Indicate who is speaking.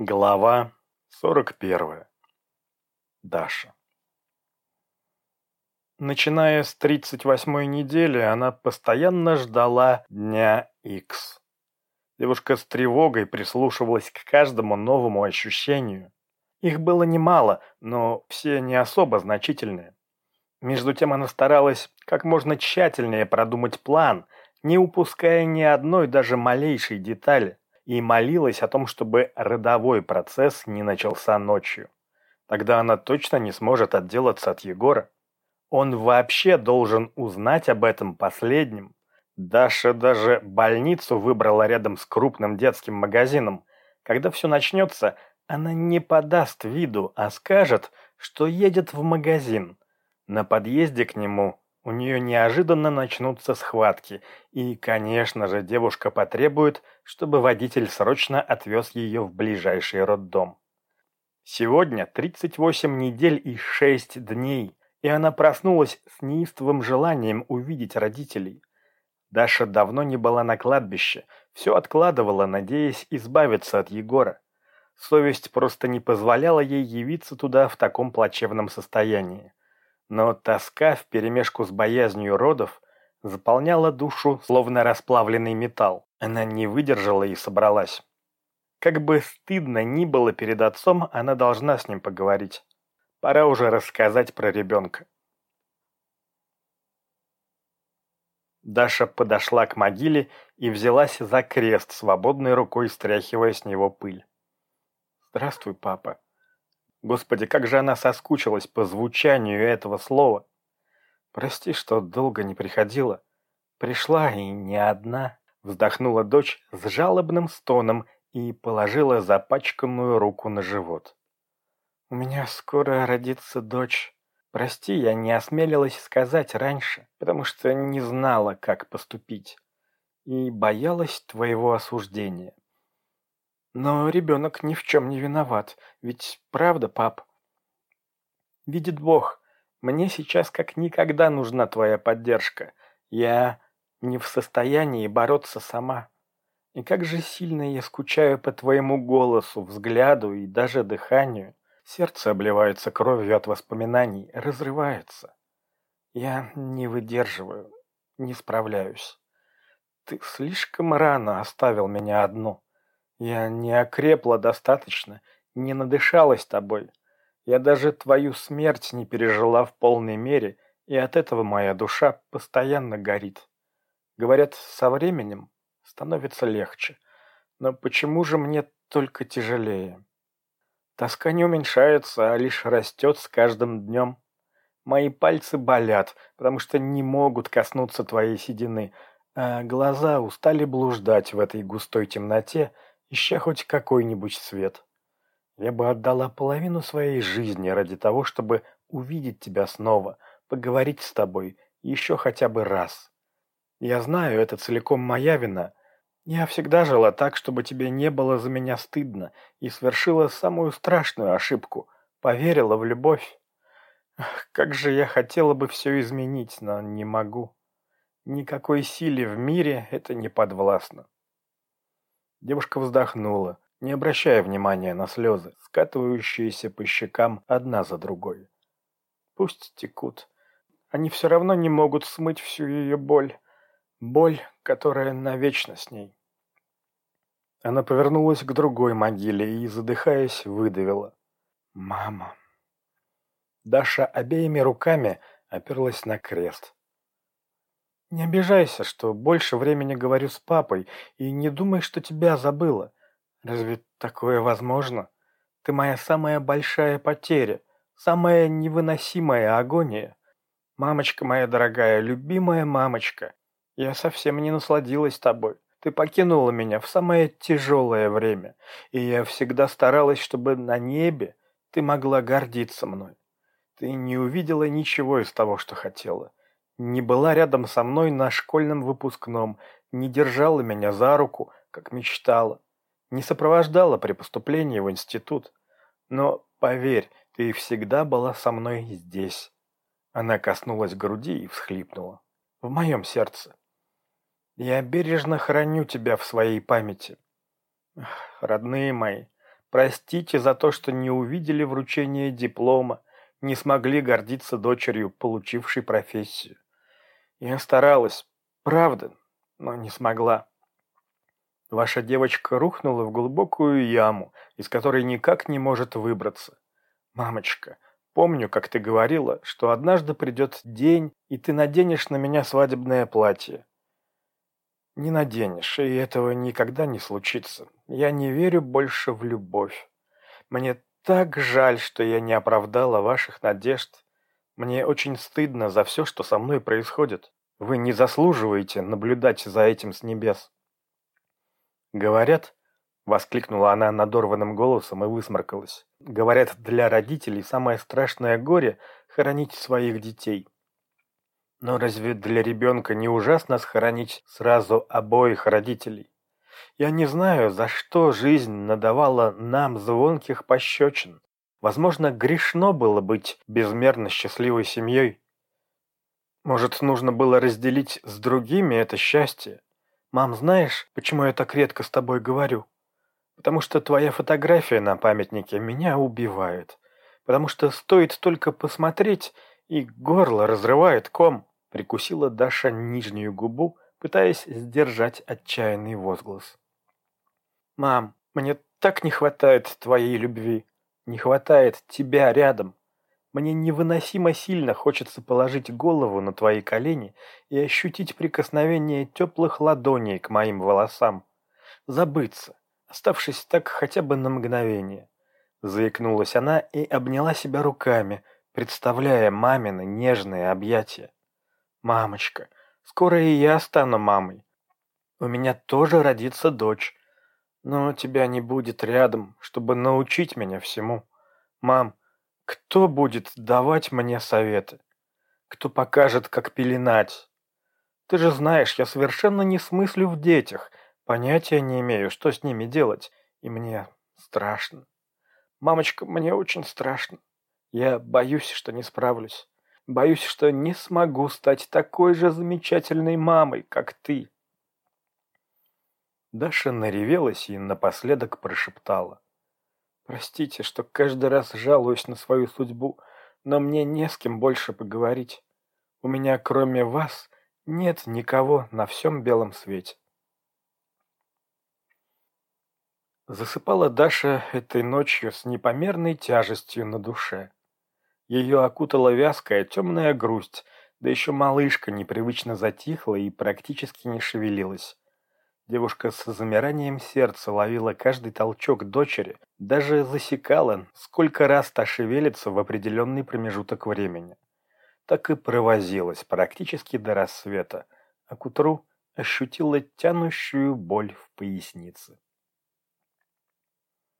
Speaker 1: Глава 41. Даша. Начиная с 38-й недели, она постоянно ждала дня X. Девушка с тревогой прислушивалась к каждому новому ощущению. Их было немало, но все не особо значительные. Между тем она старалась как можно тщательнее продумать план, не упуская ни одной даже малейшей детали и молилась о том, чтобы родовой процесс не начался ночью. Тогда она точно не сможет отделаться от Егора. Он вообще должен узнать об этом последним. Даша даже больницу выбрала рядом с крупным детским магазином. Когда все начнется, она не подаст виду, а скажет, что едет в магазин. На подъезде к нему у нее неожиданно начнутся схватки, и, конечно же, девушка потребует, чтобы водитель срочно отвез ее в ближайший роддом. Сегодня 38 недель и 6 дней, и она проснулась с неистовым желанием увидеть родителей. Даша давно не была на кладбище, все откладывала, надеясь избавиться от Егора. Совесть просто не позволяла ей явиться туда в таком плачевном состоянии. Но тоска вперемешку с боязнью родов заполняла душу, словно расплавленный металл. Она не выдержала и собралась. Как бы стыдно ни было перед отцом, она должна с ним поговорить. Пора уже рассказать про ребенка. Даша подошла к могиле и взялась за крест, свободной рукой стряхивая с него пыль. «Здравствуй, папа», Господи, как же она соскучилась по звучанию этого слова. Прости, что долго не приходила. Пришла и не одна. Вздохнула дочь с жалобным стоном и положила запачканную руку на живот. У меня скоро родится дочь. Прости, я не осмелилась сказать раньше, потому что не знала, как поступить. И боялась твоего осуждения. Но ребенок ни в чем не виноват, ведь правда, пап? Видит Бог, мне сейчас как никогда нужна твоя поддержка. Я не в состоянии бороться сама. И как же сильно я скучаю по твоему голосу, взгляду и даже дыханию. Сердце обливается кровью от воспоминаний, разрывается. Я не выдерживаю, не справляюсь. Ты слишком рано оставил меня одну. Я не окрепла достаточно, не надышалась тобой. Я даже твою смерть не пережила в полной мере, и от этого моя душа постоянно горит. Говорят, со временем становится легче. Но почему же мне только тяжелее? Тоска не уменьшается, а лишь растет с каждым днем. Мои пальцы болят, потому что не могут коснуться твоей седины, а глаза устали блуждать в этой густой темноте, ища хоть какой-нибудь свет. Я бы отдала половину своей жизни ради того, чтобы увидеть тебя снова, поговорить с тобой еще хотя бы раз. Я знаю, это целиком моя вина. Я всегда жила так, чтобы тебе не было за меня стыдно, и совершила самую страшную ошибку. Поверила в любовь. Ах, как же я хотела бы все изменить, но не могу. Никакой силе в мире это не подвластно. Девушка вздохнула, не обращая внимания на слезы, скатывающиеся по щекам одна за другой. Пусть текут. Они все равно не могут смыть всю ее боль. Боль, которая навечно с ней. Она повернулась к другой могиле и, задыхаясь, выдавила. «Мама». Даша обеими руками оперлась на крест. Не обижайся, что больше времени говорю с папой, и не думай, что тебя забыла. Разве такое возможно? Ты моя самая большая потеря, самая невыносимая агония. Мамочка моя дорогая, любимая мамочка, я совсем не насладилась тобой. Ты покинула меня в самое тяжелое время, и я всегда старалась, чтобы на небе ты могла гордиться мной. Ты не увидела ничего из того, что хотела не была рядом со мной на школьном выпускном, не держала меня за руку, как мечтала, не сопровождала при поступлении в институт. Но, поверь, ты всегда была со мной здесь. Она коснулась груди и всхлипнула. В моем сердце. Я бережно храню тебя в своей памяти. Ах, родные мои, Простите за то, что не увидели вручение диплома, не смогли гордиться дочерью, получившей профессию. Я старалась, правда, но не смогла. Ваша девочка рухнула в глубокую яму, из которой никак не может выбраться. Мамочка, помню, как ты говорила, что однажды придет день, и ты наденешь на меня свадебное платье. Не наденешь, и этого никогда не случится. Я не верю больше в любовь. Мне так жаль, что я не оправдала ваших надежд. Мне очень стыдно за все, что со мной происходит. Вы не заслуживаете наблюдать за этим с небес. Говорят, воскликнула она надорванным голосом и высморкалась. Говорят, для родителей самое страшное горе – хоронить своих детей. Но разве для ребенка не ужасно схоронить сразу обоих родителей? Я не знаю, за что жизнь надавала нам звонких пощечин. Возможно, грешно было быть безмерно счастливой семьей. Может, нужно было разделить с другими это счастье? Мам, знаешь, почему я так редко с тобой говорю? Потому что твоя фотография на памятнике меня убивает. Потому что стоит только посмотреть, и горло разрывает ком. Прикусила Даша нижнюю губу, пытаясь сдержать отчаянный возглас. «Мам, мне так не хватает твоей любви. Не хватает тебя рядом. Мне невыносимо сильно хочется положить голову на твои колени и ощутить прикосновение теплых ладоней к моим волосам. Забыться, оставшись так хотя бы на мгновение». Заикнулась она и обняла себя руками, представляя мамины нежные объятия. «Мамочка, скоро и я стану мамой. У меня тоже родится дочь. Но тебя не будет рядом, чтобы научить меня всему. Мам, кто будет давать мне советы? Кто покажет, как пеленать? Ты же знаешь, я совершенно не смыслю в детях, понятия не имею, что с ними делать, и мне страшно. Мамочка, мне очень страшно. Я боюсь, что не справлюсь. Боюсь, что не смогу стать такой же замечательной мамой, как ты. Даша наревелась и напоследок прошептала. «Простите, что каждый раз жалуюсь на свою судьбу, но мне не с кем больше поговорить. У меня, кроме вас, нет никого на всем белом свете». Засыпала Даша этой ночью с непомерной тяжестью на душе. Ее окутала вязкая темная грусть, да еще малышка непривычно затихла и практически не шевелилась. Девушка с замиранием сердца ловила каждый толчок дочери, даже засекала, сколько раз та шевелится в определенный промежуток времени. Так и провозилась практически до рассвета, а к утру ощутила тянущую боль в пояснице.